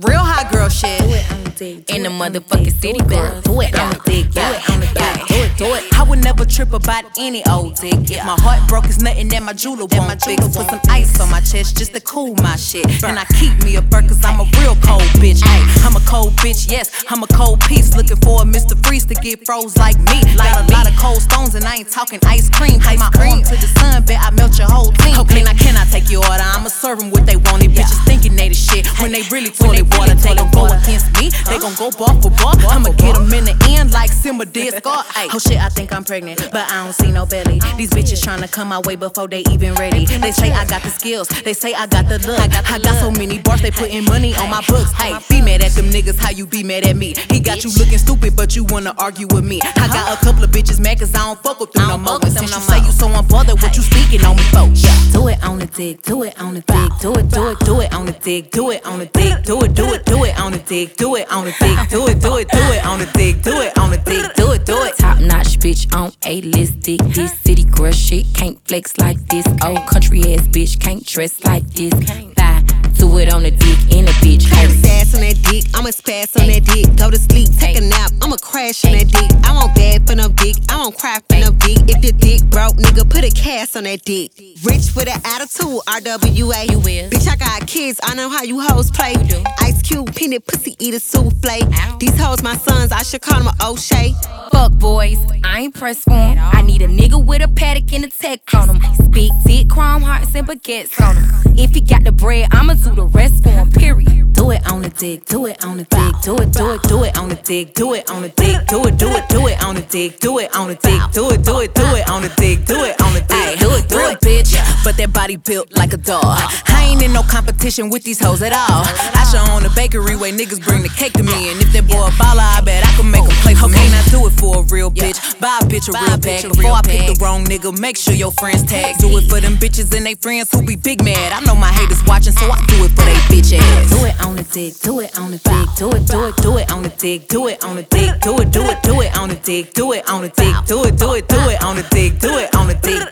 Real hot girl shit. In the motherfucking city, girl. Do it on the dick, do it on the dick, do it. I would never trip about any old dick. If my heart broke, it's nothing that my jeweler won't fix. Put some ice on my chest just to cool my shit. And I keep me a burr cause I'm a real cold bitch. Ay, I'm a cold bitch, yes, I'm a cold piece. Looking for a Mr. Freeze to get froze like me. Like a lot of cold stones, and I ain't talking ice cream. Put my arm to the sun, bet I melt your whole team. Okay, now can I take your order? I'ma serve them what they want. These bitches thinking they the shit when they really toilet water. They gon' go against me, they gon' go bar for bar. I'ma get them in the end like Simba did. Ay, oh shit, I think I'm pregnant, but I don't see no belly. These bitches tryna come my way before they even ready. They say I got the skills, they say I got the look. I got so many bars, they putting money on my books. Hey, be mad at them niggas, how you be mad at me? He got you looking stupid, but you wanna argue with me. I got a couple of bitches mad cause I don't fuck with them no more. And since you say you so unbothered, what you speaking on me for? Yeah. Do it on the dick, do it on the dick, do it, do it, do it on the dick, do it on the dick, do it, do it, do it on the dick, do it on the dick, do it, do it, do it on the dick, do it on the dick, bitch on a list dick. This city girl shit can't flex like this. Old country ass bitch can't dress like this. Bye. Do it on the dick in a bitch. Hey. No dick, I won't cry for no dick. If the dick broke, nigga, put a cast on that dick. Rich with an attitude, RWA. You is. Bitch, I got kids, I know how you hoes play. You do. Ice Cube, peanut pussy, eat a souffle. These hoes my sons, I should call them O'Shea. Fuck boys, I ain't pressed for. I need a nigga with a Patek and a tech on him. Big dick, chrome hearts and baguettes on him. If he got the bread, I'ma do the rest for him, period. Do it on the dick, do it on the dick, do it, do it, do it on the dick, do it on the dick, do it, do it, do it on the dick, do it on the dick, do it, do it, do it on the dick, do it on the dick, do it, do it, bitch. But that body built like a dog. I ain't in no competition with these hoes at all. I show on the bakery way niggas bring the cake to me, and if that boy a baller, I bet for a real bitch. Buy a bitch a real bag before I pick the wrong nigga. Make sure your friends tag. Do it for them bitches and they friends who be big mad. I know my haters watching, so I do it for they bitch ass. Do it on the dick, do it on the dick, do it, do it, do it on the dick, do it on the dick, do it, do it, do it on the dick, do it on the dick, do it, do it, do it on the dick, do it on the dick, do it, do it.